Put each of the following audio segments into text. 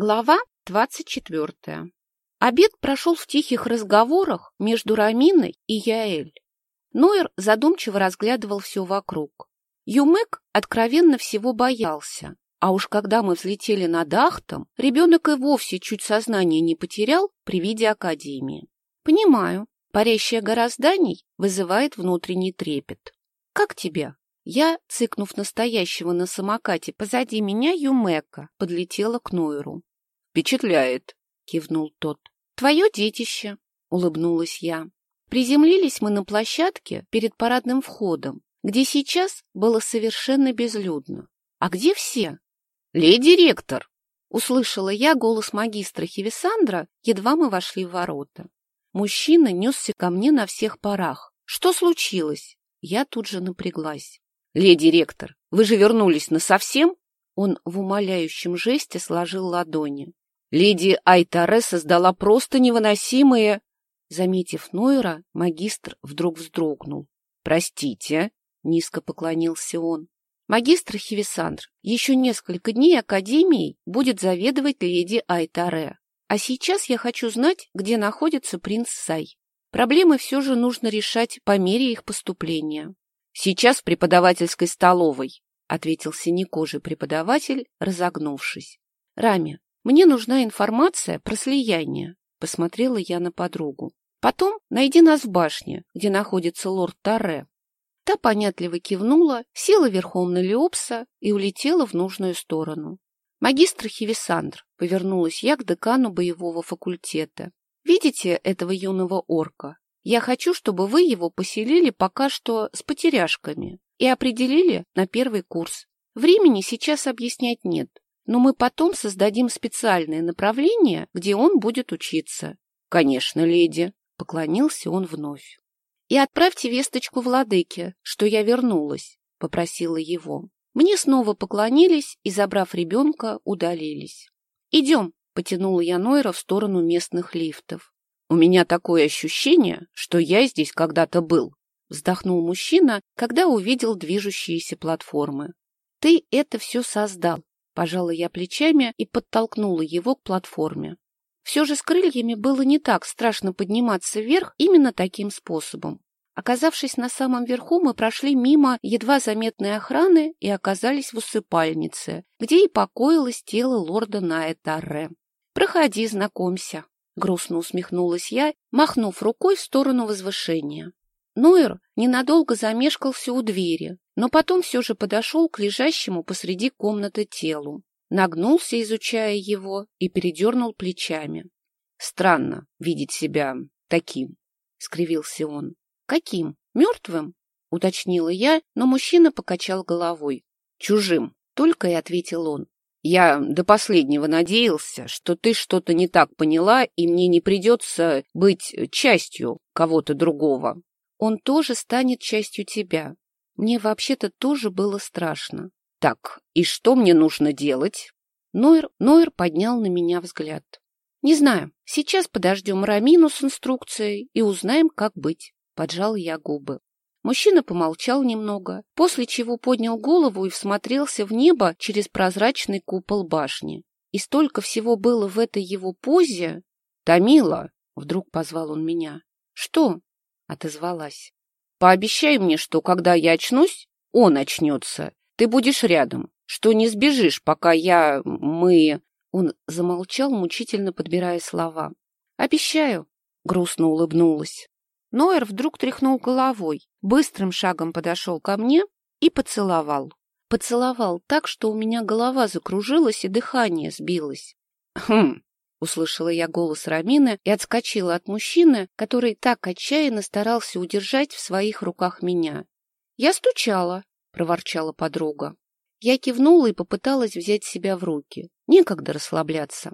Глава двадцать четвертая. Обед прошел в тихих разговорах между Раминой и Яэль. Нойер задумчиво разглядывал все вокруг. Юмек откровенно всего боялся, а уж когда мы взлетели над Ахтом, ребенок и вовсе чуть сознание не потерял при виде Академии. Понимаю, парящая гора зданий вызывает внутренний трепет. Как тебе? Я, цыкнув настоящего на самокате позади меня Юмека, подлетела к Нойеру. Впечатляет, кивнул тот. Твое детище, улыбнулась я. Приземлились мы на площадке перед парадным входом, где сейчас было совершенно безлюдно. А где все? Леди ректор, услышала я голос магистра Хевисандра, едва мы вошли в ворота. Мужчина несся ко мне на всех парах. Что случилось? Я тут же напряглась. Леди ректор, вы же вернулись насовсем? Он в умоляющем жесте сложил ладони. Леди Айтаре создала просто невыносимые... Заметив Нойра, магистр вдруг вздрогнул. «Простите», — низко поклонился он. «Магистр Хивисандр, еще несколько дней Академией будет заведовать леди Айтаре. А сейчас я хочу знать, где находится принц Сай. Проблемы все же нужно решать по мере их поступления». «Сейчас в преподавательской столовой», — ответил синекожий преподаватель, разогнувшись. «Рами, мне нужна информация про слияние, — посмотрела я на подругу. Потом найди нас в башне, где находится лорд Таре. Та понятливо кивнула, села верхом на Леопса и улетела в нужную сторону. «Магистр Хивисандр», — повернулась я к декану боевого факультета. «Видите этого юного орка? Я хочу, чтобы вы его поселили пока что с потеряшками и определили на первый курс. Времени сейчас объяснять нет но мы потом создадим специальное направление, где он будет учиться. — Конечно, леди, — поклонился он вновь. — И отправьте весточку владыке, что я вернулась, — попросила его. Мне снова поклонились и, забрав ребенка, удалились. — Идем, — потянула я Нойра в сторону местных лифтов. — У меня такое ощущение, что я здесь когда-то был, — вздохнул мужчина, когда увидел движущиеся платформы. — Ты это все создал, Пожала я плечами и подтолкнула его к платформе. Все же с крыльями было не так страшно подниматься вверх именно таким способом. Оказавшись на самом верху, мы прошли мимо едва заметной охраны и оказались в усыпальнице, где и покоилось тело лорда Наэтарре. «Проходи, знакомься», — грустно усмехнулась я, махнув рукой в сторону возвышения. Нойер ненадолго замешкался у двери, но потом все же подошел к лежащему посреди комнаты телу, нагнулся, изучая его, и передернул плечами. «Странно видеть себя таким», — скривился он. «Каким? Мертвым?» — уточнила я, но мужчина покачал головой. «Чужим», — только и ответил он. «Я до последнего надеялся, что ты что-то не так поняла, и мне не придется быть частью кого-то другого». «Он тоже станет частью тебя», мне вообще-то тоже было страшно. Так, и что мне нужно делать? Нойер, Нойер поднял на меня взгляд. Не знаю, сейчас подождем Рамину с инструкцией и узнаем, как быть. Поджал я губы. Мужчина помолчал немного, после чего поднял голову и всмотрелся в небо через прозрачный купол башни. И столько всего было в этой его позе. «Томила!» — вдруг позвал он меня. «Что?» — отозвалась. Пообещай мне, что когда я очнусь, он очнется. Ты будешь рядом, что не сбежишь, пока я... мы...» Он замолчал, мучительно подбирая слова. «Обещаю», — грустно улыбнулась. Ноэр вдруг тряхнул головой, быстрым шагом подошел ко мне и поцеловал. Поцеловал так, что у меня голова закружилась и дыхание сбилось. «Хм, — услышала я голос Рамины и отскочила от мужчины, который так отчаянно старался удержать в своих руках меня. «Я стучала», — проворчала подруга. Я кивнула и попыталась взять себя в руки. Некогда расслабляться.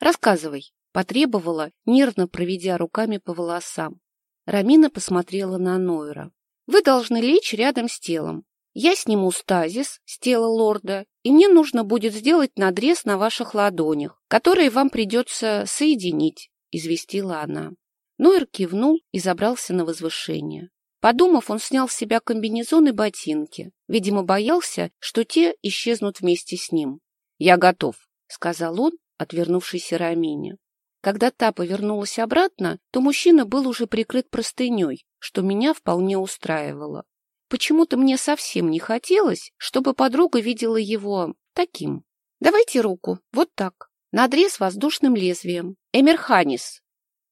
«Рассказывай», — потребовала, нервно проведя руками по волосам. Рамина посмотрела на Нойра. «Вы должны лечь рядом с телом. Я сниму стазис с тела лорда, и мне нужно будет сделать надрез на ваших ладонях, которые вам придется соединить», — известила она. Нойер кивнул и забрался на возвышение. Подумав, он снял с себя комбинезон и ботинки. Видимо, боялся, что те исчезнут вместе с ним. «Я готов», — сказал он отвернувшейся Рамине. Когда та повернулась обратно, то мужчина был уже прикрыт простыней, что меня вполне устраивало. Почему-то мне совсем не хотелось, чтобы подруга видела его таким. Давайте руку, вот так, надрез воздушным лезвием. Эмерханис.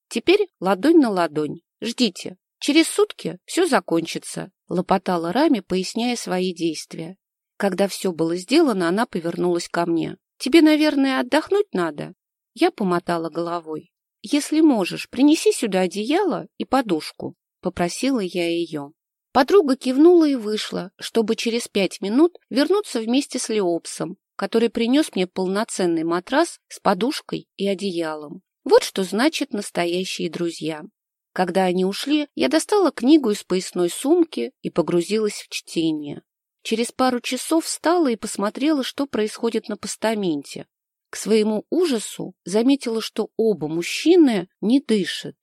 Теперь ладонь на ладонь. Ждите. Через сутки все закончится, лопотала Рами, поясняя свои действия. Когда все было сделано, она повернулась ко мне. Тебе, наверное, отдохнуть надо? Я помотала головой. Если можешь, принеси сюда одеяло и подушку, попросила я ее. Подруга кивнула и вышла, чтобы через пять минут вернуться вместе с Леопсом, который принес мне полноценный матрас с подушкой и одеялом. Вот что значит настоящие друзья. Когда они ушли, я достала книгу из поясной сумки и погрузилась в чтение. Через пару часов встала и посмотрела, что происходит на постаменте. К своему ужасу заметила, что оба мужчины не дышат.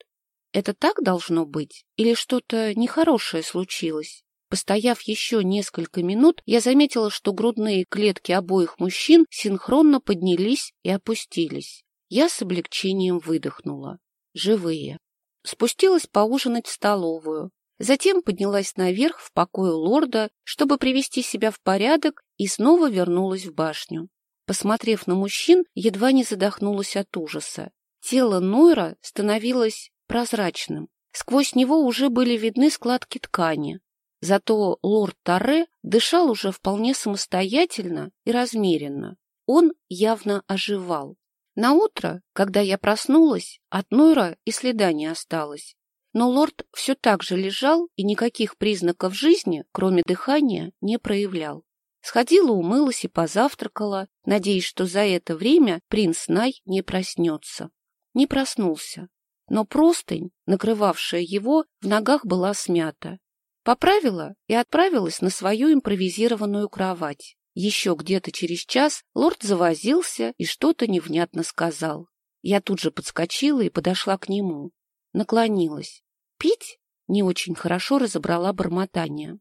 Это так должно быть? Или что-то нехорошее случилось? Постояв еще несколько минут, я заметила, что грудные клетки обоих мужчин синхронно поднялись и опустились. Я с облегчением выдохнула. Живые. Спустилась поужинать в столовую. Затем поднялась наверх в покое лорда, чтобы привести себя в порядок, и снова вернулась в башню. Посмотрев на мужчин, едва не задохнулась от ужаса. Тело Нойра становилось прозрачным. Сквозь него уже были видны складки ткани. Зато лорд Таре дышал уже вполне самостоятельно и размеренно. Он явно оживал. На утро, когда я проснулась, от Нойра и следа не осталось. Но лорд все так же лежал и никаких признаков жизни, кроме дыхания, не проявлял. Сходила, умылась и позавтракала, надеясь, что за это время принц Най не проснется. Не проснулся но простынь, накрывавшая его, в ногах была смята. Поправила и отправилась на свою импровизированную кровать. Еще где-то через час лорд завозился и что-то невнятно сказал. Я тут же подскочила и подошла к нему. Наклонилась. «Пить?» Не очень хорошо разобрала бормотание.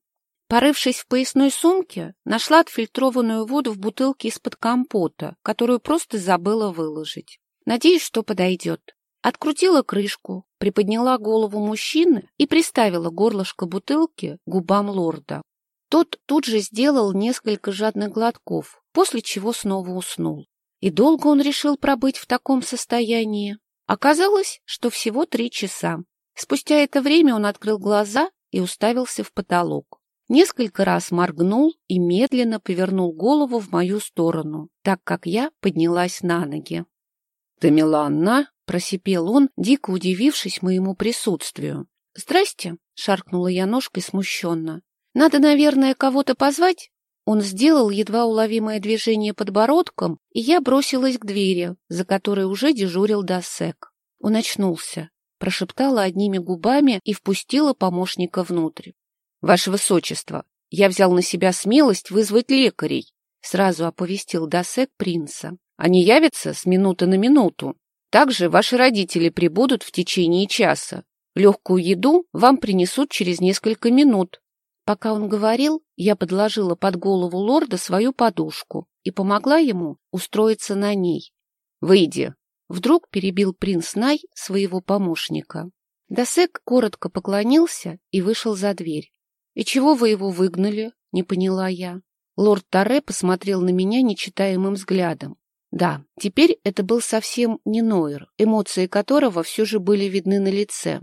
Порывшись в поясной сумке, нашла отфильтрованную воду в бутылке из-под компота, которую просто забыла выложить. Надеюсь, что подойдет. Открутила крышку, приподняла голову мужчины и приставила горлышко бутылки губам лорда. Тот тут же сделал несколько жадных глотков, после чего снова уснул. И долго он решил пробыть в таком состоянии. Оказалось, что всего три часа. Спустя это время он открыл глаза и уставился в потолок. Несколько раз моргнул и медленно повернул голову в мою сторону, так как я поднялась на ноги. — Ты, Миланна, Просипел он, дико удивившись моему присутствию. «Здрасте!» — шаркнула я ножкой смущенно. «Надо, наверное, кого-то позвать?» Он сделал едва уловимое движение подбородком, и я бросилась к двери, за которой уже дежурил Досек. Он очнулся, прошептала одними губами и впустила помощника внутрь. — Ваше Высочество, я взял на себя смелость вызвать лекарей, — сразу оповестил Досек принца. — Они явятся с минуты на минуту. Также ваши родители прибудут в течение часа. Легкую еду вам принесут через несколько минут. Пока он говорил, я подложила под голову лорда свою подушку и помогла ему устроиться на ней. «Выйди!» Вдруг перебил принц Най своего помощника. Досек коротко поклонился и вышел за дверь. «И чего вы его выгнали?» — не поняла я. Лорд Таре посмотрел на меня нечитаемым взглядом. Да, теперь это был совсем не Нойер, эмоции которого все же были видны на лице.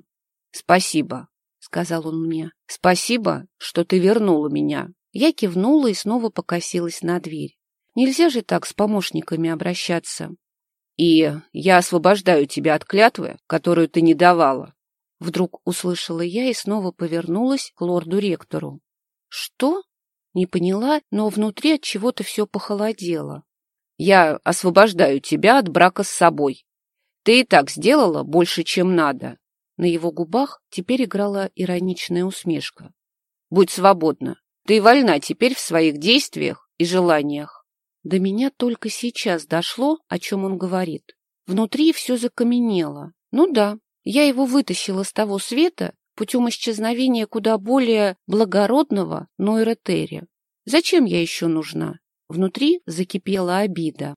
«Спасибо», — сказал он мне. «Спасибо, что ты вернула меня». Я кивнула и снова покосилась на дверь. Нельзя же так с помощниками обращаться. «И я освобождаю тебя от клятвы, которую ты не давала». Вдруг услышала я и снова повернулась к лорду-ректору. «Что?» Не поняла, но внутри от чего-то все похолодело. Я освобождаю тебя от брака с собой. Ты и так сделала больше, чем надо. На его губах теперь играла ироничная усмешка. Будь свободна. Ты вольна теперь в своих действиях и желаниях. До меня только сейчас дошло, о чем он говорит. Внутри все закаменело. Ну да, я его вытащила с того света путем исчезновения куда более благородного Нойротерия. Зачем я еще нужна? Внутри закипела обида.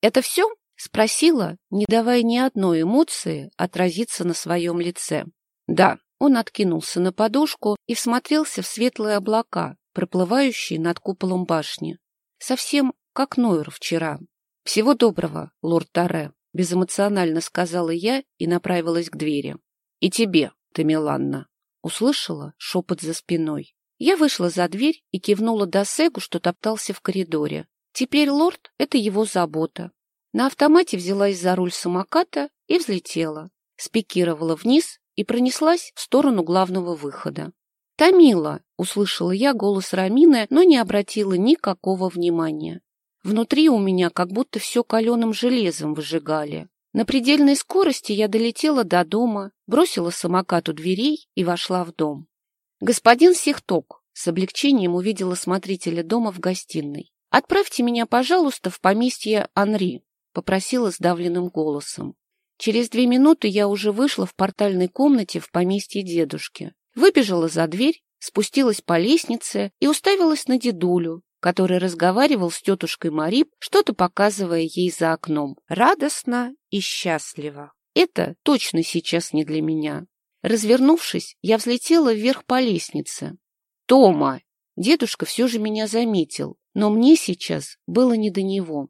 «Это все?» — Спросила, не давая ни одной эмоции отразиться на своем лице. Да. Он откинулся на подушку и всмотрелся в светлые облака, проплывающие над куполом башни. Совсем как Нойер вчера. «Всего доброго, лорд Таре», — безэмоционально сказала я и направилась к двери. «И тебе, Тамиланна», — услышала шепот за спиной. Я вышла за дверь и кивнула Досегу, что топтался в коридоре. Теперь лорд — это его забота. На автомате взялась за руль самоката и взлетела. Спикировала вниз и пронеслась в сторону главного выхода. «Томила!» — услышала я голос Рамины, но не обратила никакого внимания. Внутри у меня как будто все каленым железом выжигали. На предельной скорости я долетела до дома, бросила самокат у дверей и вошла в дом. Господин Сихток с облегчением увидела смотрителя дома в гостиной. «Отправьте меня, пожалуйста, в поместье Анри», — попросила сдавленным голосом. Через две минуты я уже вышла в портальной комнате в поместье дедушки. Выбежала за дверь, спустилась по лестнице и уставилась на дедулю, который разговаривал с тетушкой Марип, что-то показывая ей за окном. Радостно и счастливо. Это точно сейчас не для меня. Развернувшись, я взлетела вверх по лестнице. «Тома!» Дедушка все же меня заметил, но мне сейчас было не до него.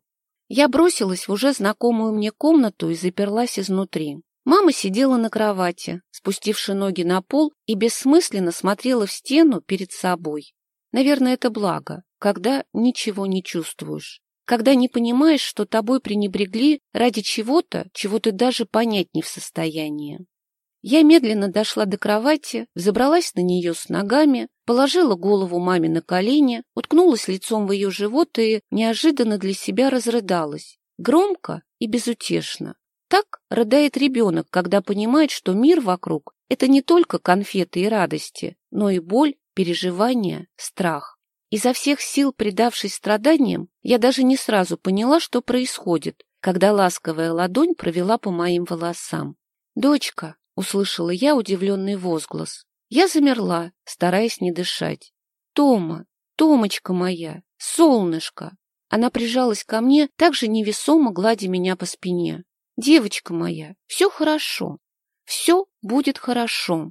Я бросилась в уже знакомую мне комнату и заперлась изнутри. Мама сидела на кровати, спустивши ноги на пол, и бессмысленно смотрела в стену перед собой. Наверное, это благо, когда ничего не чувствуешь, когда не понимаешь, что тобой пренебрегли ради чего-то, чего ты даже понять не в состоянии. Я медленно дошла до кровати, забралась на нее с ногами, положила голову маме на колени, уткнулась лицом в ее живот и неожиданно для себя разрыдалась. Громко и безутешно. Так рыдает ребенок, когда понимает, что мир вокруг — это не только конфеты и радости, но и боль, переживания, страх. Изо всех сил предавшись страданиям, я даже не сразу поняла, что происходит, когда ласковая ладонь провела по моим волосам. «Дочка!» Услышала я удивленный возглас. Я замерла, стараясь не дышать. «Тома! Томочка моя! Солнышко!» Она прижалась ко мне, так же невесомо гладя меня по спине. «Девочка моя, все хорошо. Все будет хорошо».